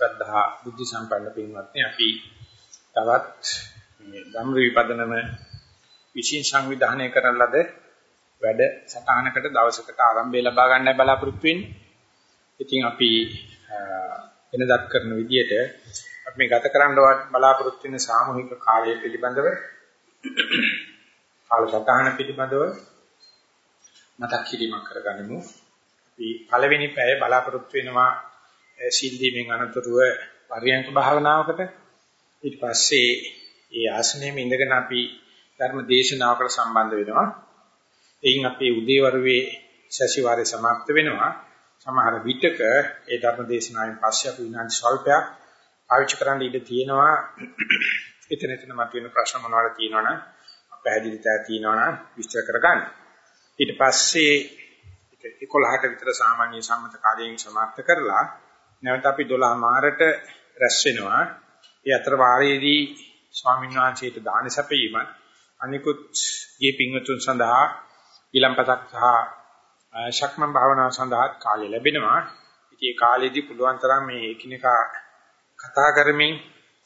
ශ්‍රද්ධා බුද්ධ සම්පන්න පින්වත්නි අපි තවත් මේ ධම්ර විපදනම විශේෂ සංවිධානය කරන ලද වැඩ සටහනකට දවසකට ආරම්භය ලබා ගන්නයි බලාපොරොත්තු වෙන්නේ. ඉතින් අපි වෙනදත් කරන විදිහට අපි මේ ගත කරන්න බලාපොරොත්තු වෙන සාමූහික කාර්යය පිළිබඳව කාල සටහන පිළිබඳව මතක් කිරීමක් කරගනිමු. අපි පළවෙනි පැය බලාපොරොත්තු වෙනවා සීල් දීමෙන් අනතුරුව පරියන්ක භාවනාවකට ඊට පස්සේ ඒ ආසනයේ ඉඳගෙන අපි ධර්ම දේශනාවකට සම්බන්ධ වෙනවා. එයින් අපේ උදේවරුේ සැසිවාරය સમાપ્ત වෙනවා. සමහර විටක ඒ ධර්ම දේශනාවෙන් පස්සේ අපි විනාඩි ස්වල්පයක් පාවිච්චි කරන්න ඉඩ තියෙනවා. එතන එතන මතුවෙන ප්‍රශ්න මොනවාද තියෙනවනම් පැහැදිලිතය තියෙනවනම් විස්තර කරගන්න. ඊට පස්සේ 11ට විතර සාමාන්‍ය සම්මත කාලයෙන් સમાપ્ત කරලා නැවත අපි 12 මාරට රැස් වෙනවා. ඒ අතර වාරයේදී ස්වාමීන් වහන්සේට දාන සැපීම අනිකුත් ගේ පින්වතුන් සඳහා ඊළම්පතක් සහ ශක්මන් භාවනාව සඳහා කාලය ලැබෙනවා. ඉතින් ඒ කාලෙදී පුළුවන් තරම් මේ එකිනෙකා කතා කරමින්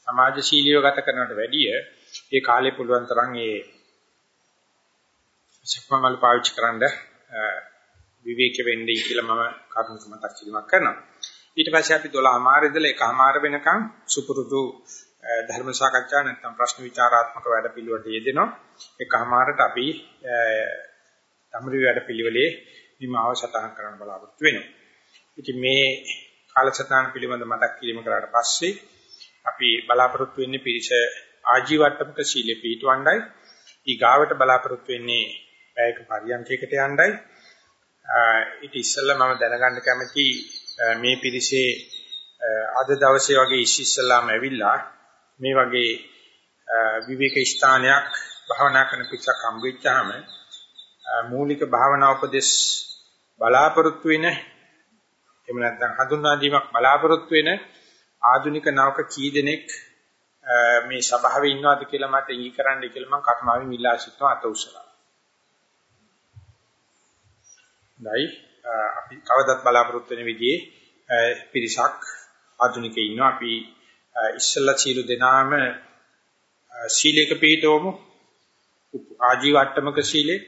සමාජශීලීව ගත කරනට වැඩිය ඒ කාලේ පුළුවන් තරම් ඒ ශක්මන් වල පාවිච්චි කරන්න විවේක වෙන්නේ කියලා මම කරුණු මතක් කිරීමක් කරනවා. ඊට පස්සේ අපි 12 මාර ඉඳලා 1 මාර වෙනකන් සුපුරුදු ධර්ම සාකච්ඡා නැත්නම් ප්‍රශ්න විචාරාත්මක වැඩපිළිවෙලට යෙදෙනවා. 1 මාරට අපි ධම්රි වැඩපිළිවෙලේ විමාව සටහන් කරන්න බලාපොරොත්තු වෙනවා. ඉතින් මේ කාලසටහන පිළිබඳ මතක් කිරීම කරාට පස්සේ අපි බලාපොරොත්තු වෙන්නේ පිරිස ආජීවට්ටමක සීලෙ පිටවණ්ඩයි. ඊගාවට බලාපොරොත්තු වෙන්නේ පැයක පරියන්කයකට යණ්ඩයි. ඊට ඉස්සෙල්ලා මම දැනගන්න කැමති මේ පිරිසේ අද දවසේ වගේ ඉස්සෙල්ලාම ඇවිල්ලා මේ වගේ විවේක ස්ථානයක් භාවනා කරන පිටසක් හම්බෙච්චාම මූලික භාවනා උපදේශ බලාපොරොත්තු වෙන එහෙම නැත්නම් හඳුන්වා දීමක් බලාපොරොත්තු වෙන ආධුනික නවක කී දෙනෙක් මේ සභාවේ ඉන්නවද කියලා මට ඉඟි කරන්න කියලා මම කර්මාවෙන් ඉල්ලා සිටිනවා අත උසලා. දැයි අපි කවදත් බලාපොරොත්තු වෙන විදිහේ පිරිසක් ආධුනිකයි ඉන්නවා. අපි ඉස්සල්ලා සීල දෙනාම සීලයක පිළිතවමු ආජීවට්ටමක සීලේ.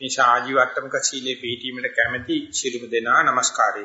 නිසා ආජීවට්ටමක සීලේ පිළිීමට කැමැති සිළුම දෙනා নমස්කාරය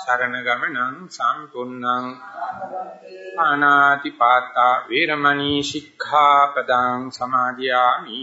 සරණ ගමනං සම්පූර්ණං ආනාති පාතා වේරමණී සික්ඛාපදං සමාදියාමි.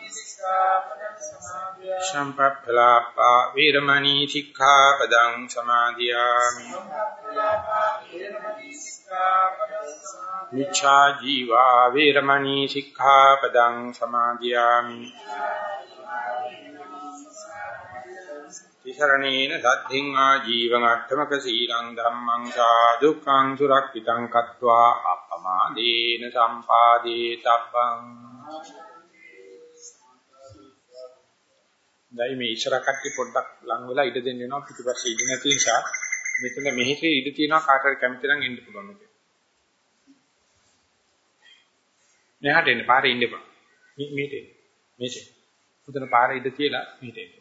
සම්පප්පලාපා වේරමණී සික්ඛාපදං සමාදියාමි। මිච්ඡා ජීවා වේරමණී සික්ඛාපදං සමාදියාමි। තිසරණේන සද්ධින් ආ ජීවං අට්ඨමක සීලං ධම්මං සාදුක්ඛං සුරක්ෂිතං කତ୍වා අපමාදේන සම්පාදේ තබ්බං දැයි මේ ඉස්සර කට්ටිය පොඩ්ඩක් ලං වෙලා ඉඩ දෙන්න වෙනවා පිටිපස්සේ ඉඳ නැති නිසා මෙතන මෙහෙට ඉඩ තියෙනවා කාටද කැමති නම් එන්න පුළුවන් මේක. මෙහාට එන්න පාරේ ඉන්න එපා. මෙහෙට එන්න. මෙහෙට. උතන පාරේ ඉඳ තියලා මෙහෙට එන්න.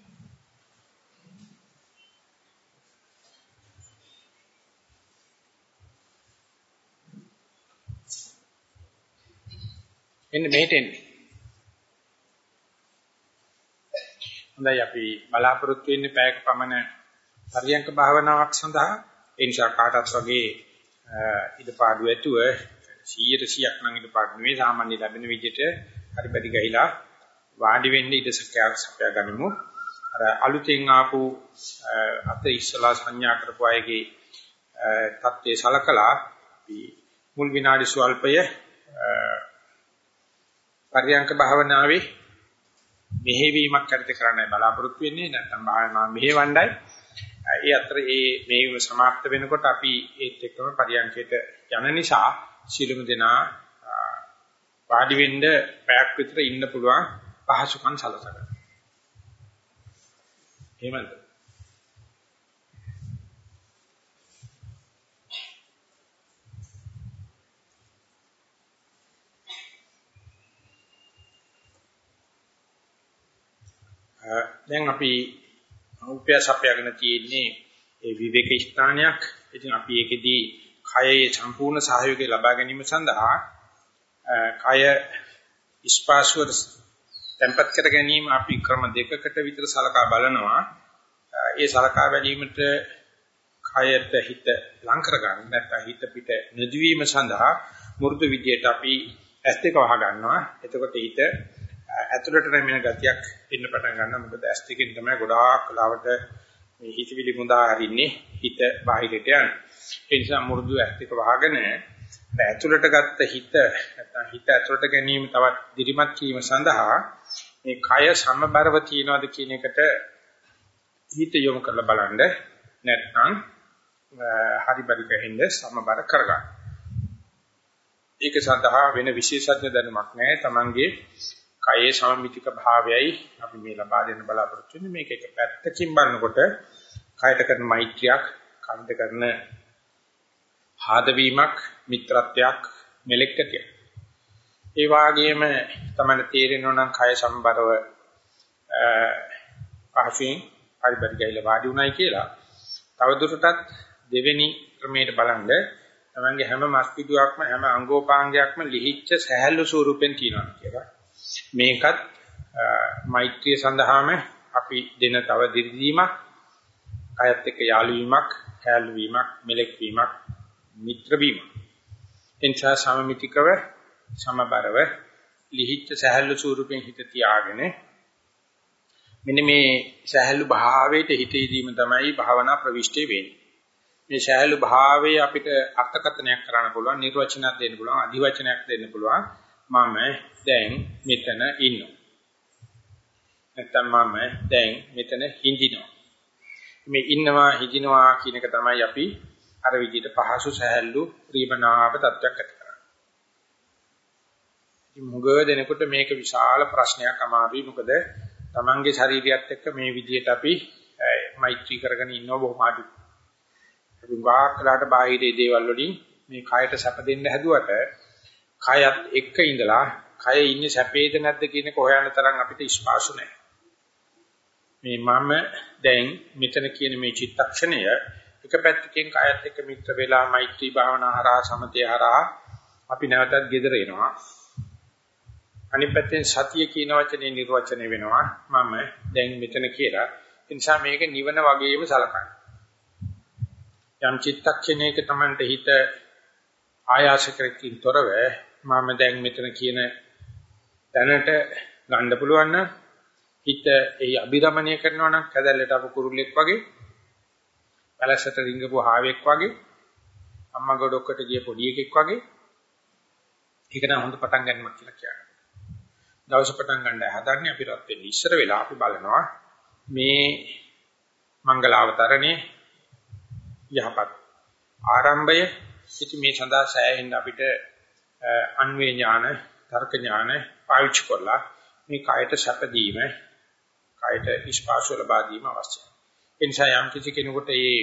එන්න මෙහෙට එන්න. හොඳයි. අපි බලාපොරොත්තු වෙන්නේ පැයක පමණ පරියංක භාවනාවක් සඳහා. ඒ නිසා කාටත් වගේ ඉදපාඩු ඇතුව 100%ක් නම් ඉදපාඩු නෙවෙයි. සාමාන්‍ය ලැබෙන විදිහට හරිපටි ගහිලා වාඩි වෙන්න ඉඩ සැකයක් ගනිමු. අර අලුතෙන් ආපු අත ඉස්සලා සංඥා කරපු අයගේ தත්ත්වයේ සලකලා අපි මුල් විනාඩි ස්වල්පය පරියංක භාවනාවේ මෙහෙවීමක් කරට කරන්නයි බලාපොරොත්තු වෙන්නේ නැත්නම් භාවනා මෙහෙවණ්ඩයි ඒ අතර ඒ මේව સમાપ્ત වෙනකොට අපි ඒත් එක්කම පරියන්කයට යන නිසා සීලමු දෙනා වාඩි වෙන්න පැයක් විතර ඉන්න පුළුවන් පහසුකම් සලසගන්න. එහෙමද? දැන් අපි උපයාස අපයගෙන තියෙන්නේ ඒ විවේක ස්ථානයක්. ඉතින් අපි ඒකෙදී කයේ සම්පූර්ණ සහයෝගය ලබා ගැනීම සඳහා කය ස්පාශවර tempat කර ගැනීම අපි ක්‍රම දෙකකට විතර සලකා බලනවා. ඒ සලකා බැලීමට කයට හිත ලං කරගන්න නැත්නම් හිත පිට නොදවීම සඳහා මෘදු විදියට අපි ඇස් දෙක වහ ගන්නවා. එතකොට හිත ඇතුළට නැමෙන ගතියක් එන්න පටන් ගන්නවා. මොකද ඇස් දෙකෙන් තමයි ගොඩාක් කලාවට මේ හිතවිලි මුදා හරින්නේ හිත බාහිරට යන. ඒ නිසා මුරුදු ඇස් දෙක වහගෙන ඇතුළට ගත්ත හිත නැත්නම් හිත ඇතුළට ගැනීම තවත් දිරිමත් කිරීම සඳහා මේ කය සමබරව තියනවාද කියන එකට හිත යොමු කරලා බලන්න නැත්නම් හරි පරි කහින්ද සමබර කරගන්න. ඒක සඳහා වෙන විශේෂඥ දැනුමක් නැහැ. Tamange කයේ සමමිතික භාවයයි අපි මේ ලබා දෙන්න බලාපොරොත්තු වෙන්නේ. මේක එක පැත්තකින් බලනකොට කයට කරන මෛත්‍රියක් කන්ද කරන ආදවීමක් මිත්‍රත්වයක් මෙලෙක්කතියක් ඒ වාගේම තමයි තේරෙනවා නම් කය සම්බරව පහසුවෙන් පරිබරිගයිල වාඩි උනායි කියලා. තවදුරටත් දෙවෙනි ක්‍රමයට බලන්න තමන්ගේ හැම මස්පිඩුවක්ම හැම අංගෝපාංගයක්ම ලිහිච්ඡ සහැල්ලු ස්වරූපෙන් තියෙනවා කියලා. මේකත් මෛත්‍රිය සඳහාම අපි දෙන තව දිරිදීමක් කයත් එක්ක යාළු වීමක්, හැල්ලු වීමක්, මෙලෙක් වීමක්, මිත්‍ර වීමක්. එනිසා සමමිතිකව සමබරව ලිහිච්ඡ සහැල්ලු ස්වරූපෙන් හිත තියාගෙන මෙන්න මේ සහැල්ලු භාවයට හිත යදීම තමයි භාවනා ප්‍රවිෂ්ඨේ වෙන්නේ. මේ සහැල්ලු භාවය අපිට අර්ථකථනයක් කරන්න පුළුවන්, නිර්වචනයක් දෙන්න පුළුවන්, අධිවචනයක් දෙන්න පුළුවන්. මම දැන් මෙතන ඉන්නවා. නැත්තම් මම දැන් මෙතන හිඳිනවා. මේ ඉන්නවා හිඳිනවා කියන එක තමයි අපි අර විදිහට පහසු සහැල්ලු ප්‍රීමනාප තත්ත්වයක් ඇති කරන්නේ. ඉතින් මුග දෙනකොට මේක විශාල ප්‍රශ්නයක් අමාරුයි මොකද Tamange ශරීරයත් එක්ක මේ විදිහට අපි මෛත්‍රී කරගෙන ඉන්නව බොහොම අඩු. අපි ගාක්ලාට බාහිරේ දේවල් වලින් මේ කයට සැප දෙන්න හැදුවට කයත් එක්ක ඉඳලා කය ඉන්නේ සැපේද නැද්ද කියන එක හොයන්න තරම් අපිට ස්පාසු නැහැ. මේ මම දැන් මෙතන කියන මේ චිත්තක්ෂණය එක පැත්තකින් කයත් එක්ක මිත්‍ර වෙලා මෛත්‍රී භාවනා හරහා සමතේ හරහා අපි නැවතත් gedera එනවා. අනිත් පැත්තෙන් සතිය කියන වචනේ නිර්වචනය වෙනවා. මම දැන් මෙතන කියලා. ඒ නිසා මේක නිවන වගේම සලකන්න. යම් චිත්තක්ෂණයක Tamanට හිත ආයාස කරකින් තොරව මම දැන් මෙතන කියන දැනට ගන්න පුළුවන් නම් හිත එහි අභිරමණය කරනවා නම් කැදැල්ලට අපු කුරුල්ලෙක් වගේ පැලසට රිංගපු හාවෙක් වගේ අම්මා ගොඩක්කට ගිය පොඩි එකෙක් වගේ ඒක නම් හොඳ පටන් ගන්නවක් කියලා කියනවා. දවස් පටන් ගන්න හදන්නේ අපි රත් වෙන්න ඉස්සර වෙලා අපි බලනවා මේ මංගල අවතරණේ යහපත් ආරම්භය ඉති මේ සඳහා සෑහෙන්න අපිට අන්වේ ඥාන තර්ක ඥාන පාවිච්චි කරලා මේ කායට සැප දීම කායට ඉස්පාසු ලබා දීම අවශ්‍යයි. ඒ නිසා යම් කිසි කෙනෙකුට මේ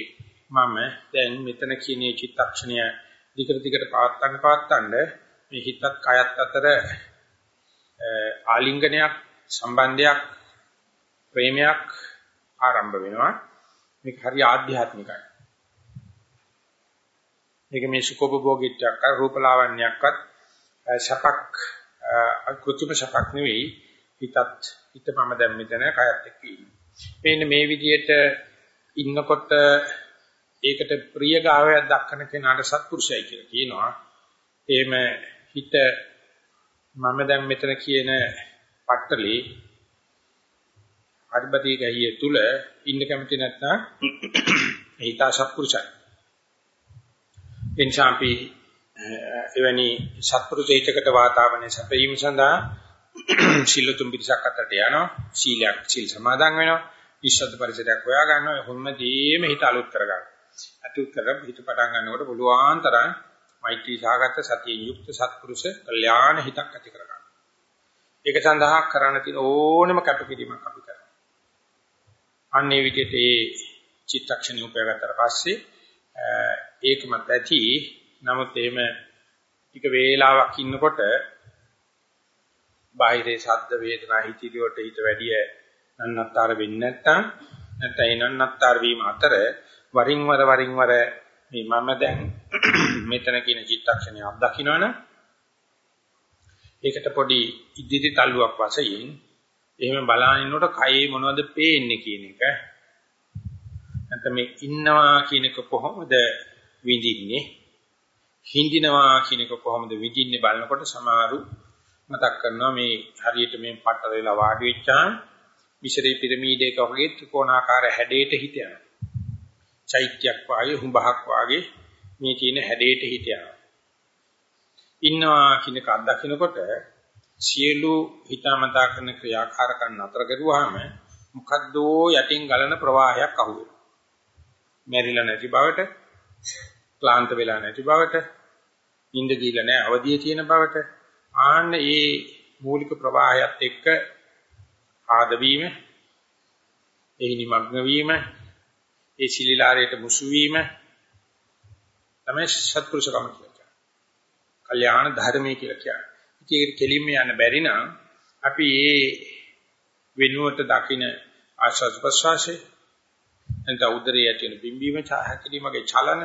මම දැන් මෙතන කියන චිත්තක්ෂණය දිගට දිගට පවත්තන්න පවත්තන්න මේ හිතත් කයත් අතර ආලිංගනයක් සම්බන්ධයක් ප්‍රේමයක් ආරම්භ වෙනවා මේක හරි ආධ්‍යාත්මිකයි මේක මේ සුඛෝපභෝගීත්වයක් රූපලාවන්‍යයක්වත් සපක් කෘත්‍රිම සපක් නෙවෙයි හිතත් හිතමම දැන් මෙතන කයත් එක්ක ඉන්නේ මේ විදිහට ඉන්නකොට ඒකට ප්‍රිය ගාවයක් දක්වන කෙනාට සත්පුරුෂයයි කියලා කියනවා. එහෙම හිත මම දැන් මෙතන කියන පට්ටලේ අර්බදී ගහිය තුල ඉන්න කැමති නැත්නම් හිත සත්පුරුෂයි. එනිසා අපි එවැනි සත්පුරුෂයිතකට වාතාවරණය සැපයීම සඳහා සිල්ලුතුම් පිටසක් අතරට යනවා. සීලයක් සිල් සමාදන් වෙනවා. ඉස්සද්ද පරිසරයක් හොයා ගන්නවා. හැමදේම හිත අලුත් කරගන්නවා. අතුත් කරලා හිත පටන් ගන්නකොට පුළුවන් තරම් මෛත්‍රී සාගත සතියෙන් යුක්ත සත්පුරුෂ කල්යාණ හිතක් ඇති කරගන්න. ඒක සඳහා කරන්න තියෙන ඕනම කැපකිරීමක් අපි කරනවා. අන්නේ විදිහට ඒ චිත්තක්ෂණය උපයගත්තට පස්සේ ඒකමත් ඇති. නමුත් එහෙම ටික වේලාවක් ඉන්නකොට බාහිරේ ශබ්ද වේදනා හිතිරියට හිත වැඩි නන්නත්තර වෙන්නේ නැත්නම් නැත්නම් නන්නත්තර වීම අතර වරින් වර වරින් වර මේ මම දැන් මෙතන කියන චිත්තක්ෂණය අත්දකින්නවනේ ඒකට පොඩි ඉදිරි තල්ලුවක් වශයෙන් එහෙම බලානින්නකොට කයේ මොනවද පේන්නේ කියන එක. නැත්නම් මේ ඉන්නවා කියන එක කොහොමද විඳින්නේ හින්දිනවා කියන එක කොහොමද විඳින්නේ බලනකොට සමහරු මතක් කරනවා මේ හරියට මේ පටල වෙලා වාඩි වෙච්චාම මිශ්‍රේ පිරමීඩයක වගේ ත්‍රිකෝණාකාර හැඩයට හිත යනවා චෛත්‍යයක් වාගේ හුඹහක් වාගේ මේ තියෙන හැඩයට හිත යනවා. ඉන්නවා කියන එක අත්දකින්නකොට සියලු හිතාමතා කරන ක්‍රියාකාරකම් නතර කරුවාම මොකද්දෝ යටින් ගලන ප්‍රවාහයක් අහුවෙනවා. මැරිලා නැති බවට, ක්ලාන්ත වෙලා නැති බවට, නිින්ද ගිහලා නැහැ අවදියේ තියෙන බවට ආන්න ඒ මූලික ප්‍රවාහයත් එක්ක ආදවීම එහි නිමග්න වීම ඒ සිලිලාරයට මුසු වීම තමයි සත්පුරුෂකම කියලා කියන්නේ. කල්යාණ ධර්මයේ කියලා කියන්නේ. ඉතින් ඒක කෙලින්ම යන්න බැරි නම් අපි ඒ වෙනුවට දකින ආශාස ප්‍රසවාසයේ එතන උදරයේ තියෙන බිම්බීම හැකිලිමගේ චලන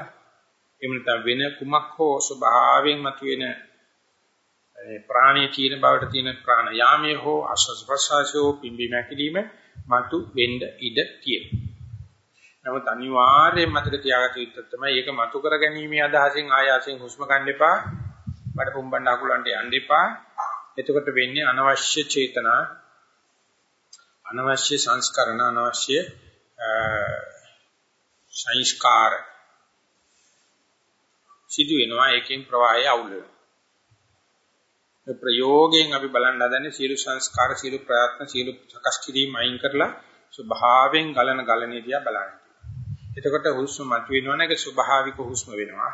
එහෙම නැත්නම් වෙන කුමක් හෝ ස්වභාවයෙන් මතුවෙන ප්‍රාණීය තීන බවට තියෙන ප්‍රාණ යාමයේ හෝ ආශාස ප්‍රසවාසයේ බිම්බීම හැකිලිම මතු වෙන්න ඉඩ තියෙනවා. නමුත් අනිවාර්යයෙන් මතක තියාගත යුත්තේ තමයි ඒක මතු කර ගැනීමේ අදහසින් ආයාසයෙන් හුස්ම ගන්න එපා. බඩ පුම්බන්න අකුලන්ට යන්න එපා. එතකොට වෙන්නේ අනවශ්‍ය චේතනා අනවශ්‍ය සංස්කරණ අනවශ්‍ය සංස්කාර සිදු වෙනවා ඒකෙන් ප්‍රවාහය අවුල් වෙනවා ප්‍රයෝගයෙන් අපි බලන්න හදන්නේ සියලු සංස්කාර සියලු ප්‍රයත්න සියලු සකස් කිරීම අයින් කරලා ස්වභාවයෙන් ගලන ගලණේ දිහා බලන්න එතකොට හුස්ම මතුවෙනවනේ ඒක ස්වභාවික හුස්ම වෙනවා.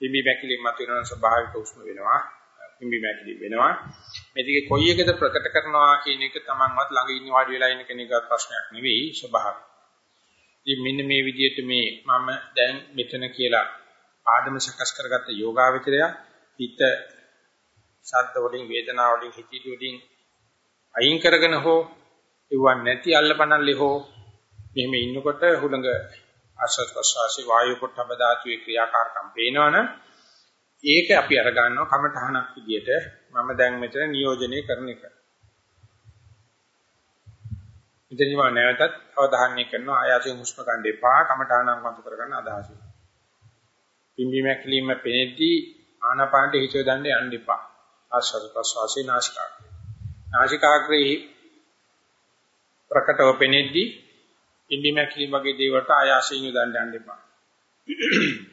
පිම්බි මැකිලින් මතුවෙනවන ස්වභාවික හුස්ම වෙනවා. පිම්බි මැකිලි වෙනවා. මේ දෙකේ කොයි එකද ප්‍රකට කරනවා කියන එක Tamanවත් ළඟ ඉන්න වාඩි වෙලා ඉන්න කෙනෙක්වත් ප්‍රශ්නයක් නෙවෙයි ස්වභාවික. ඉතින් මෙන්න මේ විදිහට මේ මම දැන් මෙතන කියලා ආදම සකස් කරගත්ත යෝගාවචරය හිත ශබ්ද වලින් වේදනා වලින් හිතිලි වලින් අයින් කරගෙන හෝ ඉවන් නැති අල්ලපනල්ලි හෝ මෙහෙම ඉන්නකොට හුළඟ ආශ්වාස ප්‍රශ්වාසයේ වායු පොට්ටබ ධාතුවේ ක්‍රියාකාරකම් පේනවනම් ඒක අපි අර ගන්නවා කමඨහනක් විදියට මම දැන් මෙතන නියෝජනය කරන එක. ඉතින් මම නැවතත් අවධානය කරනවා ආයාසයෙන් හුස්ම ගන්න එපා කමඨහනක් මතු කරගන්න අදහස. පිම්බි මැක්ලීම පෙනෙද්දී ආනාපානට හිත යොදන්න යන්න එපා. ආශ්වාස ප්‍රශ්වාසයේ නාසිකාග්‍රේ. නාසිකාග්‍රේ ප්‍රකටව පෙනෙද්දී ඉම්බි මැකිලිම වගේ දේවල්ට ආයාසයෙන් යොදන්න යන්න එපා.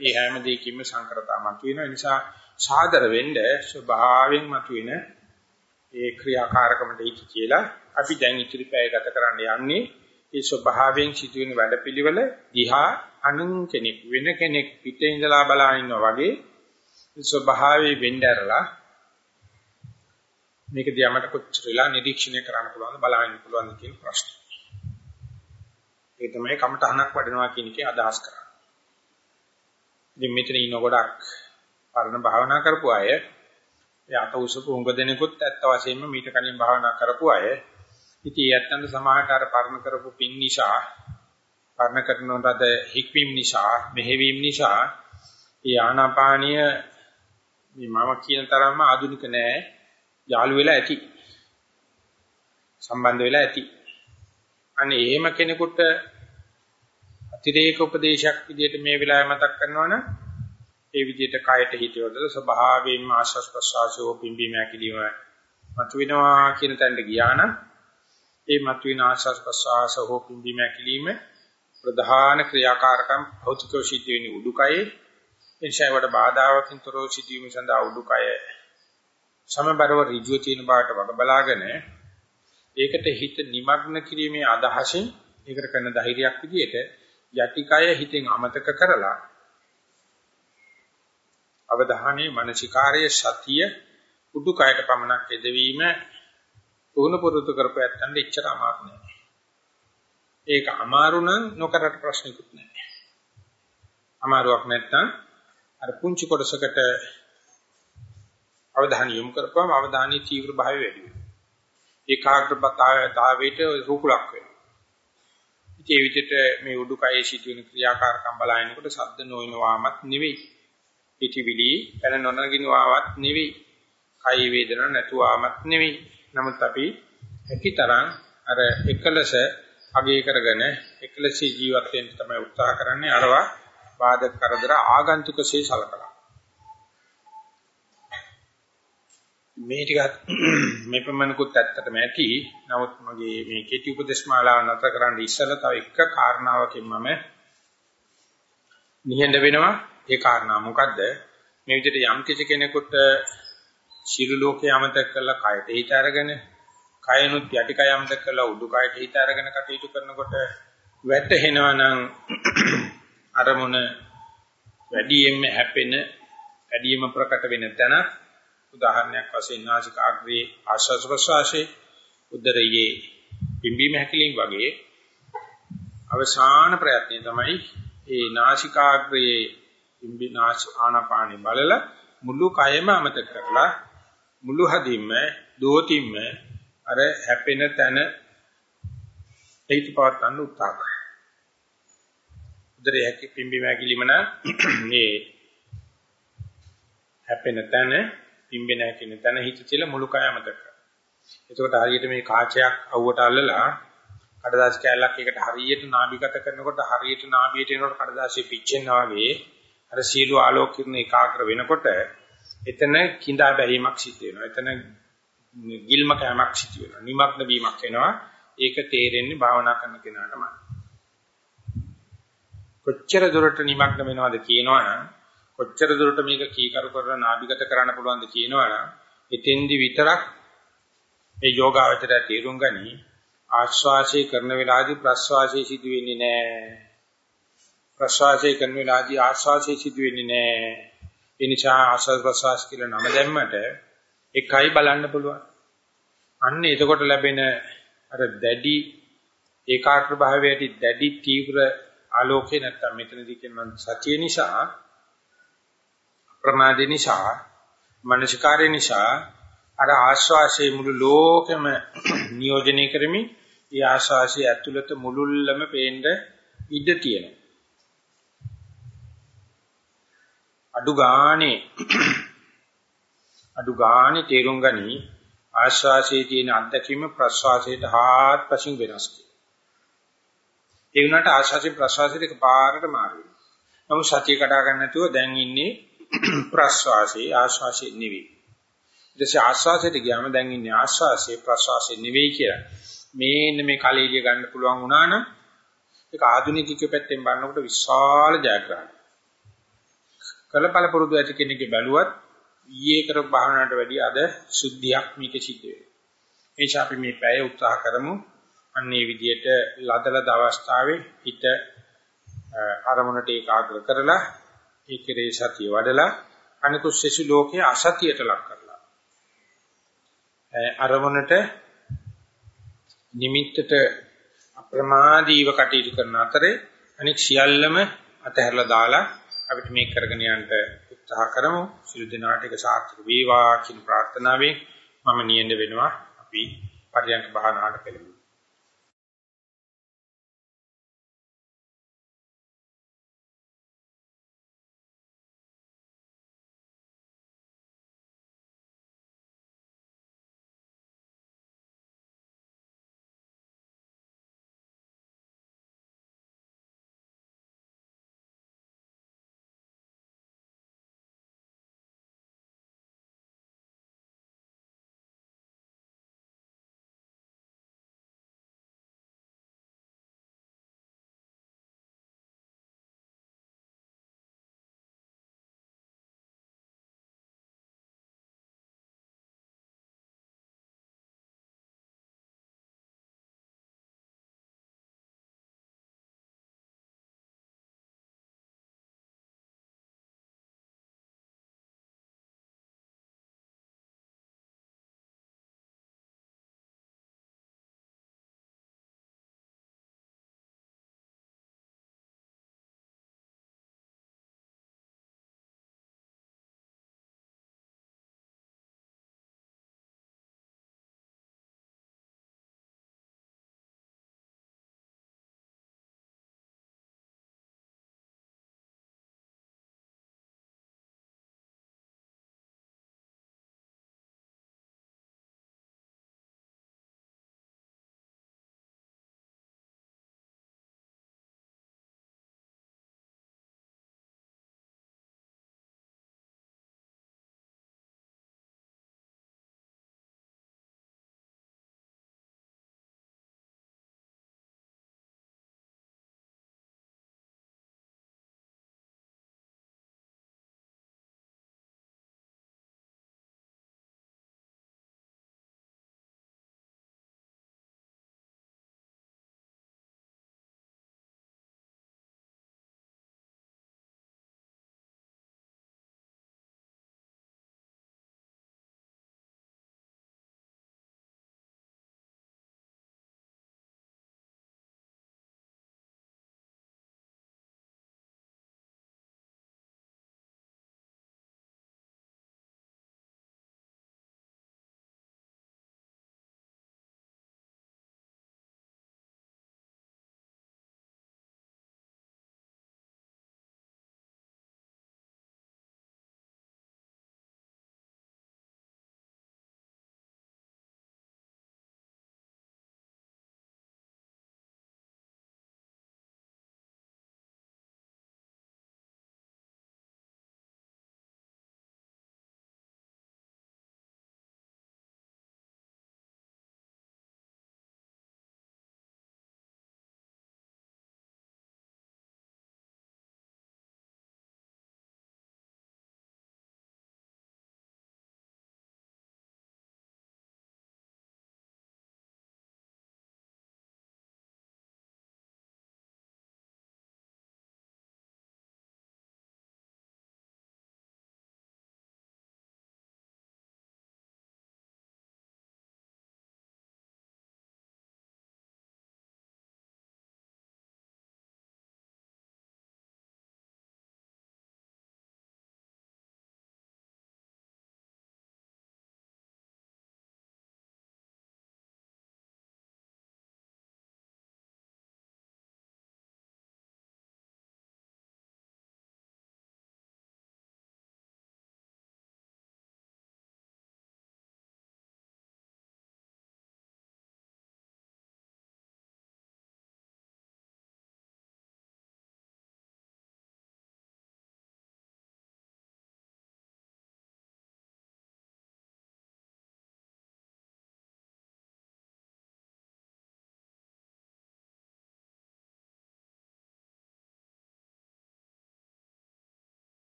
ඒ හැම දෙයකින්ම සංකරතාවක් වෙන නිසා සාදර වෙන්න ස්වභාවයෙන් මතුවෙන ඒ ක්‍රියාකාරකමට ඉති කියලා අපි දැන් ඉතිරි පැය ගත කරන්න යන්නේ ඒ ස්වභාවයෙන් සිදුවෙන වැඩපිළිවෙල දිහා අනුන් කෙනෙක් වෙන කෙනෙක් පිටේ ඉඳලා බලන ඉන්නවා වගේ ස්වභාවයෙන් වෙන්න ඇරලා මේක දිහා මට කොච්චර වෙලා නිරීක්ෂණය කරන්න පුළුවන්ද බලන්න පුළුවන්ද කියන ප්‍රශ්නේ. ඒ තමයි කමටහනක් වඩනවා කියන එකේ අදහස් කරන්නේ. ඉතින් මෙතන ඉන්න ගොඩක් පරණ භාවනා කරපු අය ඒ අත උසපු උඟ දෙනෙකුත් ඇත්ත වශයෙන්ම මීට කලින් භාවනා කරපු අය. ඉතින් යත්තන්ට සමාහට අර පරණ කරපු පින් නිසා පරණ කරනකොට හික්වීම නිසා මෙහෙවීම නිසා ඒ ආනාපානීය මේ මම කියන තරම්ම ආධුනික නෑ. යාළු වෙලා ඇති. සම්බන්ධ වෙලා ඇති. අනේ එහෙම කෙනෙකුට අතිරේක උපදේශයක් විදිහට මේ වෙලාවේ මතක් කරනවනම් ඒ විදිහට කයට හිත යොදලා ස්වභාවයෙන්ම ආශස් ප්‍රසආසෝ පිම්බීම ඇකිලිම මතුවෙනවා කියන තැනට ගියා නම් ඒ මතුවෙන ආශස් ප්‍රසආස හෝ පිම්බීම ඇකිලිම ප්‍රධාන ක්‍රියාකාරකම් භෞතිකව සිද්ධ වෙන උඩුකයේ එනිසාවට බාධාවකින් තොරව සිටීම සඳහා උඩුකය සමබරව ඍජුව තියෙන බවට වග බලාගෙන ඒකට හිත নিমগ্ন කිරීමේ අදහසින් ඒකට කරන ධෛර්යයක් විදිහට යටිකය හිතෙන් අමතක කරලා අවධානයේ මානසිකාර්ය සතිය උඩුකයට පමණක් යෙදවීම පුහුණු පුරුදු කරපැත්තන්ට ඉච්චර අමාරු නෑ. ඒක අමාරු නම් නොකරට ප්‍රශ්නකුත් නෑ. අමාරුවක් නැත්නම් අර පුංචි කොටසකට අවධානය යොමු කරපුවම අවධානයේ තීව්‍ර භාවය වැඩි වෙනවා. ඒකාග්‍රතාවයට රූපලක් වෙනවා. ඉතින් ඒ විදිහට මේ උඩුකයේ සිදුවෙන ක්‍රියාකාරකම් බලනකොට ශබ්ද නොවනවාමත් නෙවෙයි. පිටිවිලි පැන නොනගිනවාවත් නෙවෙයි. කයි වේදන නැතුවාමත් නෙවෙයි. නමුත් අපි හැකිතරම් අර එකලස අගය කරගෙන එකලසී ජීවත් වෙන්න තමයි උත්සාහ කරන්නේ අරවා බාධක කරදර ආගන්තුකසේ සලකලා. මේ ටිකත් මේ ප්‍රමාණකුත් ඇත්තටම ඇති. නමුත් මගේ මේ කෙටි උපදේශ මාලාව නතර කරන්න ඉස්සෙල්ලා තව එක කාරණාවකින් මම නිහඬ වෙනවා. ඒ කාරණා මොකද්ද? මේ විදිහට යම් කිසි කෙනෙකුට සිළු ලෝකේ අමතක කරලා කයට හිත අරගෙන කයනුත් යටි කය අමතක කරලා උඩු කයට හිත අරගෙන කටයුතු කරනකොට වැටහෙනවා නම් අරමුණ වැඩියෙන්ම හැපෙන වැඩියෙන්ම ප්‍රකට වෙන තැන උදාහරණයක් වශයෙන් නාසිකාග්‍රේ ආශ්වාස ප්‍රශ්වාසයේ උදරයේ පිම්බීම හැකිලින් වගේ අවසාන ප්‍රයත්නය තමයි ඒ නාසිකාග්‍රයේ පිම්බි නාස ආනාපානෙ බලලා මුළු කයම අමතක කරලා මුළු හදින්ම දෝතිම්ම අර හැපෙන තැන ඒිත පවත්වන්න උත්සාහ කරනවා. උදරයේ හැකි පිම්බීම හැකිලිම මේ හැපෙන තැන පිම්බෙන හැකින තැන හිත තියලා මුළු කය අමතක කරනවා. එතකොට හරියට මේ කාචයක් අවුවට අල්ලලා කඩදාසි කෑල්ලක් එකට හරියට නාභිගත කරනකොට හරියට නාභියට එනකොට කඩදාසිය පිච්චෙනවා වගේ අර සීළු ආලෝක කිරණ ඒකාග්‍ර වෙනකොට එතන කිඳා බැහිමක් සිද්ධ වෙනවා. එතන ගිල්ම කෑමක් සිද්ධ වෙනවා. නිමග්න වීමක් වෙනවා. ඒක තේරෙන්නේ භාවනා කරන කෙනාටමයි. කොච්චර දුරට නිමග්න වෙනවද කියනවනම් කොච්චර දුරට මේක කීකරු කරලා නාභිගත කරන්න පුළුවන්ද කියනවනම් එතෙන්දි විතරක් ඒ යෝගාවචරය තේරුම් ගනි ආශ්වාසය කරන වෙලාවේදී ප්‍රශ්වාසය සිදු වෙන්නේ නැහැ ප්‍රශ්වාසය කරන වෙලාවේදී ආශ්වාසය සිදු වෙන්නේ නැහැ ඒ නිසා ආශ්වාස ප්‍රශ්වාස කියලා නම දැම්මට එකයි බලන්න පුළුවන් අන්න එතකොට ලැබෙන අර දැඩි ඒකාග්‍ර භාවයේදී දැඩි තීව්‍ර ආලෝකේ නැත්තම් මෙතනදී කියන සතිය නිසා ප්‍රමාදේ නිසා මනසිකාරය නිසා අර ආශ්වාසයේ මුළු ලෝකෙම නියෝජනය කරමින් ඒ ආශ්වාසයේ ඇතුළත මුළුල්ලම පේන්න ඉඩ තියෙනවා. අඩු ගානේ අඩු ගානේ තේරුම් ගනි ආශ්වාසයේ තියෙන අත්දැකීම ප්‍රශ්වාසයට හාත්පසින් වෙනස් ඒ වුණාට ආශ්වාසයෙන් ප්‍රශ්වාසයට එකපාරට මාරු වෙනවා. නමුත් සතිය කඩා ගන්න නැතුව දැන් ඉන්නේ ප්‍රශ්වාසයේ ආශ්වාසයේ නෙවෙයි. ඊටසේ ආශ්වාසයට ගියාම දැන් ඉන්නේ ආශ්වාසයේ ප්‍රශ්වාසයේ නෙවෙයි කියලා. මේන්න මේ කලීලිය ගන්න පුළුවන් වුණා නම් ඒක ආධුනිකයෙකු පැත්තෙන් බලනකොට විශාල ජයග්‍රහණයක්. කලපල පුරුදු ඇති කෙනෙක්ගේ බැලුවත් ඊයේ කරපු භාවනාවට වැඩිය අද සුද්ධියක් මේක සිද්ධ වෙනවා. ඒ නිසා අපි මේ පැය උත්සාහ කරමු. අන්නේ විදියට ලදලද අවස්ථාවේ හිත අරමුණට ඒකාග්‍ර කරලා ඒකේ සතිය වඩලා අනිකුත් සෙසු ලෝකයේ අසතියට ලක් කරලා අරමුණට නිමිත්තට අප්‍රමාදීව කටයුතු කරන අතරේ අනික් සියල්ලම අතහැරලා දාලා අපිට මේක කරගෙන යන්න උත්සාහ කරමු. සියලු දෙනාට ඒක සාර්ථක වේවා කියන ප්‍රාර්ථනාවෙන් මම නියෙන්න වෙනවා. අපි පරියන්ක භාවනාවට පෙළඹෙමු.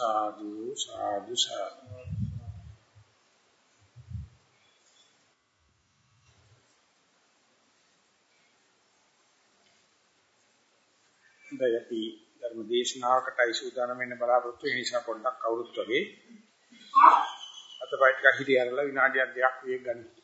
සාදු සාදු සාදු දැයපි ධර්ම දේශනාවකටයි සූදානම් වෙන්න බලාපොරොත්තු වෙන නිසා පොඩ්ඩක් කවුරුත් වගේ අතපය ටිකක් හිටියරලා විනාඩියක් දෙකක් විවේක ගන්න.